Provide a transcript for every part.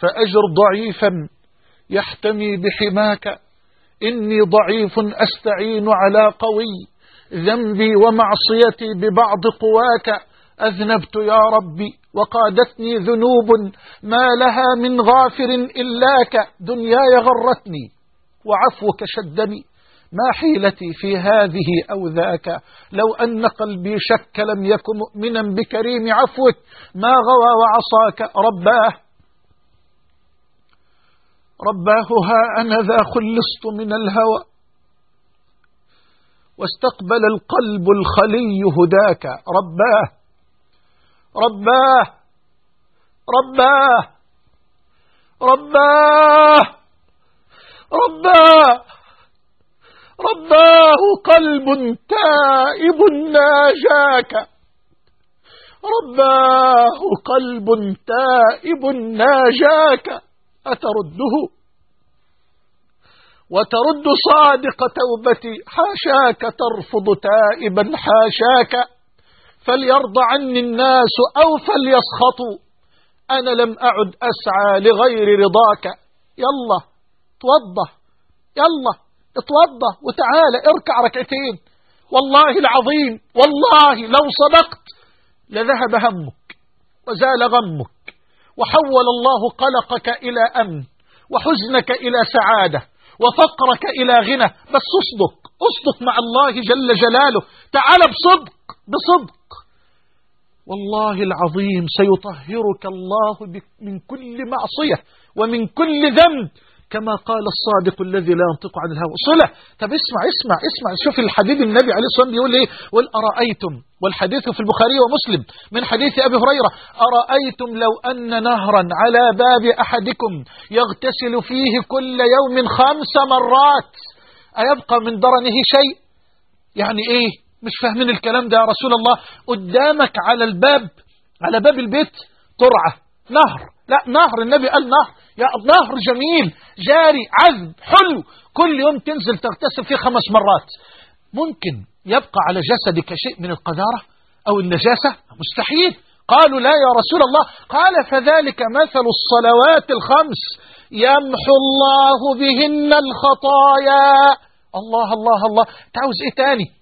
فأجر ضعيفا. يحتمي بحماك. إني ضعيف أستعين على قوي ذنبي ومعصيتي ببعض قواك. أذنبت يا ربي وقادتني ذنوب ما لها من غافر إلاك. دنياي غرتني وعفوك شدني. ما حيلتي في هذه أو ذاك لو أن قلبي شك لم يكن مؤمنا بكريم عفوك. ما غوى وعصاك؟ رباه رباه ها أنا ذا خلصت من الهوى. واستقبل القلب الخلي هداك. رباه رباه رباه رباه رباه. رباه قلب تائب ناجاك. رباه قلب تائب ناجاك. أترده؟ وترد صادق توبتي حاشاك ترفض تائبا حاشاك فليرضى عني الناس أو فليسخطوا. أنا لم أعد أسعى لغير رضاك. يلا توضى يلا اتوضى وتعالى اركع ركعتين. والله العظيم والله لو صدقت لذهب همك وزال غمك. وحول الله قلقك إلى أمن وحزنك إلى سعادة وفقرك إلى غنى. بس اصدق اصدق مع الله جل جلاله. تعال بصدق بصدق. والله العظيم سيطهرك الله من كل معصية ومن كل ذنب. كما قال الصادق الذي لا ينطق عن الهوى. صلة طب اسمع اسمع اسمع. شوف الحديث النبي عليه الصلاة والسلام بيقول إيه؟ قل أرأيتم؟ والحديث في البخاري ومسلم من حديث أبي هريرة. أرأيتم لو أن نهرا على باب أحدكم يغتسل فيه كل يوم خمس مرات أيبقى من درنه شيء؟ يعني إيه؟ مش فاهمين الكلام ده يا رسول الله. قدامك على الباب على باب البيت ترعة نهر. لا نهر النبي قال نهر. يا نهر جميل. جاري عذب حلو. كل يوم تنزل تغتسل فيه خمس مرات. ممكن يبقى على جسدك شيء من القذارة أو النجاسة؟ مستحيل. قالوا لا يا رسول الله. قال فذلك مثل الصلوات الخمس. يمحو الله بهن الخطايا. الله الله الله. تعوز إيه تاني؟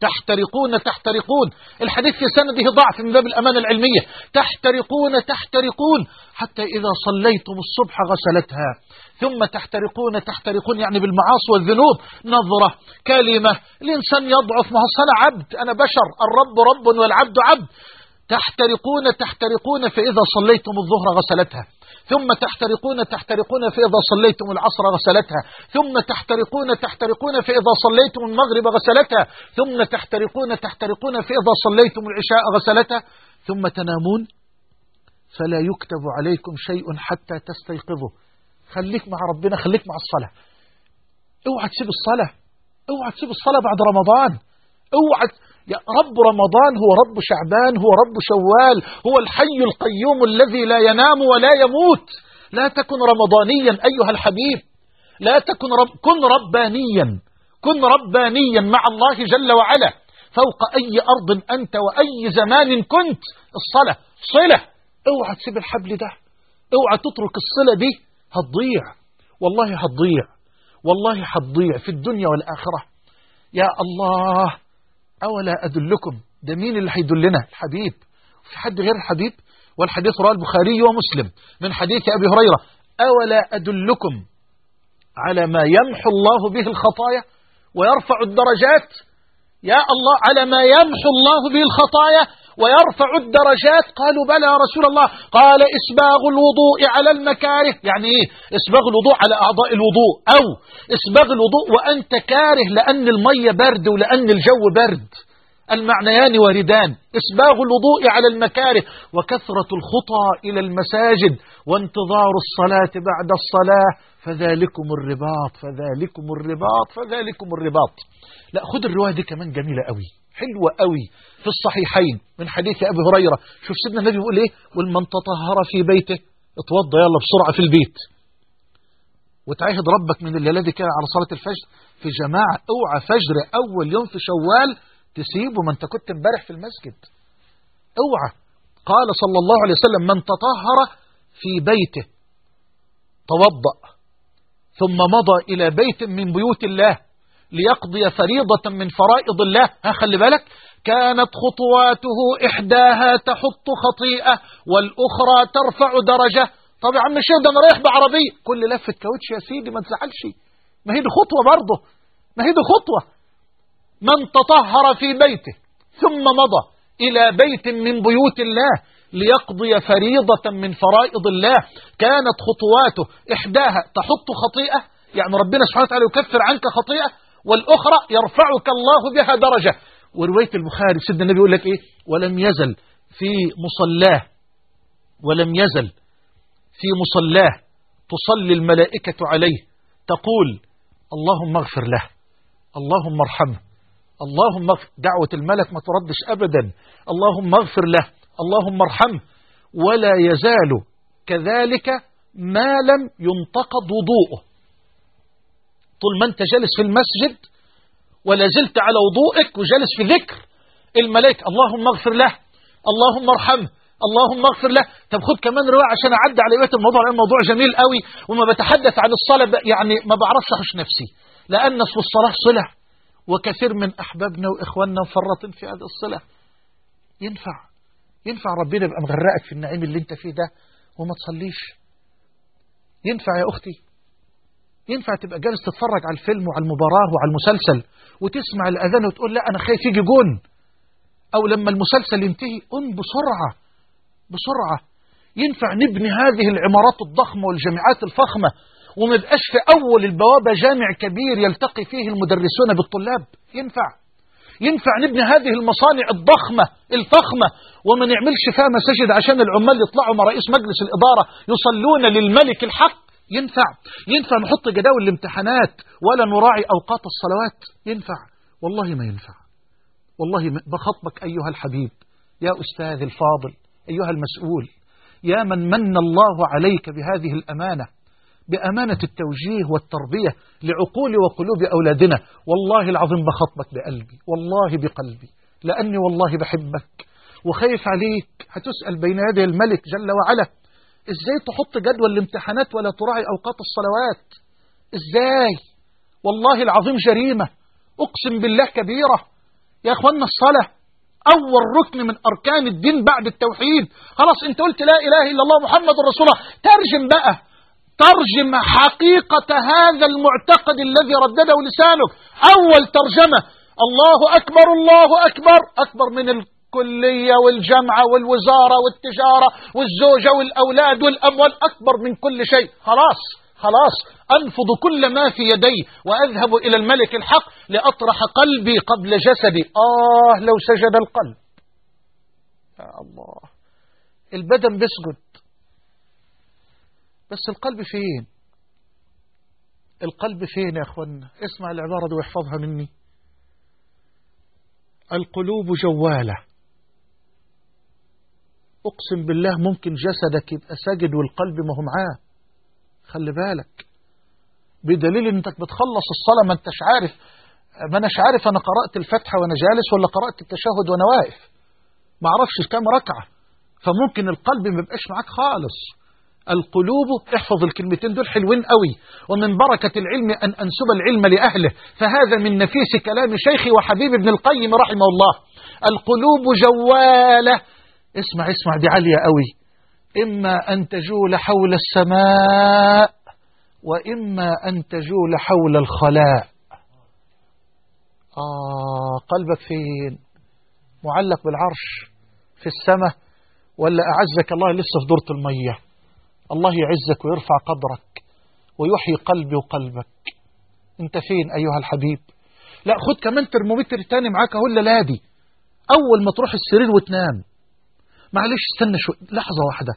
تحترقون تحترقون. الحديث في سنده ضعف من باب الأمانة العلمية. تحترقون تحترقون. حتى إذا صليتم الصبح غسلتها. ثم تحترقون تحترقون يعني بالمعاصي والذنوب. نظرة كلمة. الإنسان يضعف ما هو عبد. أنا بشر. الرب رب والعبد عبد. تحترقون تحترقون. فإذا صليتم الظهر غسلتها. ثم تحترقون تحترقون فإذا صليتم العصر غسلتها. ثم تحترقون تحترقون فإذا صليتم المغرب غسلتها. ثم تحترقون تحترقون فإذا صليتم العشاء غسلتها. ثم تنامون. فلا يكتب عليكم شيء حتى تستيقظوا. خليك مع ربنا خليك مع الصلاة. اوعى تسيب الصلاة. اوعى تسيب الصلاة بعد رمضان. اوعى يا رب رمضان هو رب شعبان هو رب شوال هو الحي القيوم الذي لا ينام ولا يموت. لا تكن رمضانيا أيها الحبيب. لا تكن رب كن ربانيا. كن ربانيا مع الله جل وعلا. فوق أي أرض أنت وأي زمان كنت. الصلاة صلة. اوعى تسيب الحبل ده. اوعى تترك الصلة دي. هتضيع. والله هتضيع. والله هتضيع في الدنيا والآخرة. يا الله. أولا أدلكم ده مين اللي هيدلنا الحبيب في حد غير الحبيب والحديث رواه البخاري ومسلم. من حديث أبي هريرة أولا أدلكم على ما يمحو الله به الخطايا ويرفع الدرجات؟ يا الله على ما يمحو الله به الخطايا؟ ويرفع الدرجات. قالوا بلى يا رسول الله. قال إسباغ الوضوء على المكاره. يعني إيه؟ إسباغ الوضوء على أعضاء الوضوء. أو إسباغ الوضوء وأنت كاره لأن المية برد ولأن الجو برد. المعنيان واردان. إسباغ الوضوء على المكاره وكثرة الخطى إلى المساجد وانتظار الصلاة بعد الصلاة. فذلكم الرباط. فذلكم الرباط. فذلكم الرباط. لا خد الرواية دي كمان جميلة قوي. حلوة قوي في الصحيحين من حديث أبي هريرة. شوف سيدنا النبي يقول إيه؟ والمن تطهر في بيته اتوضى يلا بسرعة في البيت. وتعهد ربك من الليلة دي كده على صلاة الفجر في جماعة أوعى فجر أول يوم في شوال تسيبه ما انت كنت امبارح في المسجد. أوعى. قال صلى الله عليه وسلم من تطهر في بيته توضأ ثم مضى إلى بيت من بيوت الله. ليقضي فريضة من فرائض الله. ها خلي بالك. كانت خطواته إحداها تحط خطيئة والأخرى ترفع درجة. طب يا عم الشيخ ده أنا رايح بعربية. كل لفة كاوتش يا سيدي ما تزعلش. ما هي دي خطوة برضه. ما هي دي خطوة. من تطهر في بيته ثم مضى إلى بيت من بيوت الله ليقضي فريضة من فرائض الله. كانت خطواته إحداها تحط خطيئة. يعني ربنا سبحانه وتعالى يكفر عنك خطيئة. والأخرى يرفعك الله بها درجة. ورواية البخاري سيدنا النبي يقول لك إيه؟ ولم يزل في مصلاه ولم يزل في مصلاه تصلي الملائكة عليه. تقول اللهم اغفر له اللهم ارحمه اللهم اغفر. دعوة الملك ما تردش أبدا. اللهم اغفر له اللهم ارحمه. ولا يزال كذلك ما لم ينتقض وضوءه. طول ما انت جالس في المسجد ولا زلت على وضوءك وجالس في ذكر الملائكة اللهم اغفر له اللهم ارحمه اللهم اغفر له. طب خد كمان رواية عشان أعدي على بيت الموضوع لأن الموضوع جميل قوي وما بتحدث عن الصلاة يعني ما بعرفش أخش نفسي. لأن في الصلاة صلة وكثير من أحبابنا وإخواننا مفرطين في هذه الصلة. ينفع ينفع ربنا يبقى مغرقك في النعيم اللي أنت فيه ده وما تصليش. ينفع يا أختي؟ ينفع تبقى جالس تتفرج على الفيلم وعلى المباراة وعلى المسلسل وتسمع الأذان وتقول لا أنا خايف يجي جون. أو لما المسلسل ينتهي قم بسرعة بسرعة. ينفع نبني هذه العمارات الضخمة والجامعات الفخمة وما يبقاش في أول البوابة جامع كبير يلتقي فيه المدرسون بالطلاب. ينفع. ينفع نبني هذه المصانع الضخمة الفخمة. وما نعملش فيها مساجد عشان العمال يطلعوا مع رئيس مجلس الإدارة يصلون للملك الحق. ينفع. ينفع نحط جداول الامتحانات ولا نراعي أوقات الصلوات؟ ينفع. والله ما ينفع. والله بخطبك أيها الحبيب يا أستاذ الفاضل أيها المسؤول يا من من الله عليك بهذه الأمانة بأمانة التوجيه والتربية لعقول وقلوب أولادنا. والله العظيم بخطبك بقلبي والله بقلبي لأني والله بحبك. وخايف عليك. هتسأل بين يدي الملك جل وعلا. إزاي تحط جدول الامتحانات ولا تراعي أوقات الصلوات؟ إزاي؟ والله العظيم جريمة. أقسم بالله كبيرة. يا أخوانا الصلاة أول ركن من أركان الدين بعد التوحيد. خلاص أنت قلت لا إله إلا الله محمد رسول الله. ترجم بقى. ترجم حقيقة هذا المعتقد الذي ردده لسانك. أول ترجمة. الله أكبر الله أكبر. أكبر من الكلية والجامعة والوزارة والتجارة والزوجة والأولاد والأموال أكبر من كل شيء. خلاص خلاص. أنفض كل ما في يدي وأذهب إلى الملك الحق لأطرح قلبي قبل جسدي. آه لو سجد القلب. يا الله. البدن بيسجد. بس القلب فين؟ القلب فين يا أخوانا اسمع العبارة دي واحفظها مني. القلوب جوالة. أقسم بالله ممكن جسدك يبقى ساجد والقلب ما هو معاه. خلي بالك. بدليل إنك بتخلص الصلاة ما أنتش عارف. ما أناش عارف أنا قرأت الفتحة وأنا جالس ولا قرأت التشهد وأنا واقف. ما أعرفش كام ركعة. فممكن القلب ما يبقاش معاك خالص. القلوب احفظ الكلمتين دول حلوين قوي. ومن بركة العلم أن أنسب العلم لأهله. فهذا من نفيس كلام شيخي وحبيب ابن القيم رحمه الله. القلوب جوالة. اسمع اسمع دي عالية قوي. إما أن تجول حول السماء وإما أن تجول حول الخلاء. آه قلبك فين؟ معلق بالعرش في السماء ولا أعزك الله لسه في دورة المية؟ الله يعزك ويرفع قدرك ويحيي قلبي وقلبك. أنت فين أيها الحبيب؟ لا خد كمان ترمومتر تاني معاك أهو الليلادي أول ما تروح السرير وتنام. معلش استنى شوي. لحظة واحدة.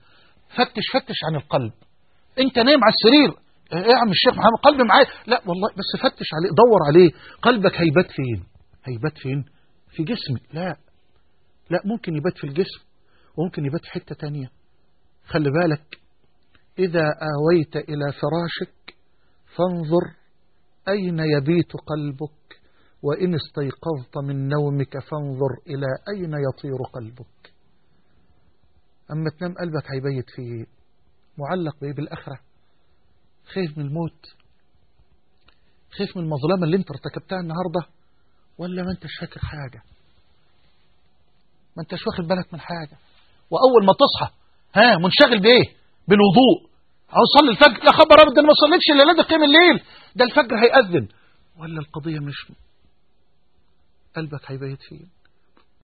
فتش فتش عن القلب. انت نايم على السرير. إيه يا عم الشيخ محمد قلبي معايا. لا والله بس فتش عليه دور عليه. قلبك هيبات فين؟ هيبات فين؟ في جسمك لا. لا ممكن يبات في الجسم وممكن يبات في حتة تانية. خلي بالك إذا آويت إلى فراشك فانظر أين يبيت قلبك وإن استيقظت من نومك فانظر إلى أين يطير قلبك. أما تنام قلبك هيبيت فيه معلق بإيه بالآخرة. خايف من الموت. خايف من المظلمة اللي انت ارتكبتها النهاردة. ولا ما انتش فاكر حاجة. ما انتش واخد بالك من حاجة. وأول ما تصحى ها منشغل بإيه؟ بالوضوء. عاوز صلي الفجر. يا خبر أبدا ما صليتش الليلة دي قيام الليل. ده الفجر هيأذن. ولا القضية مش قلبك هيبيت فين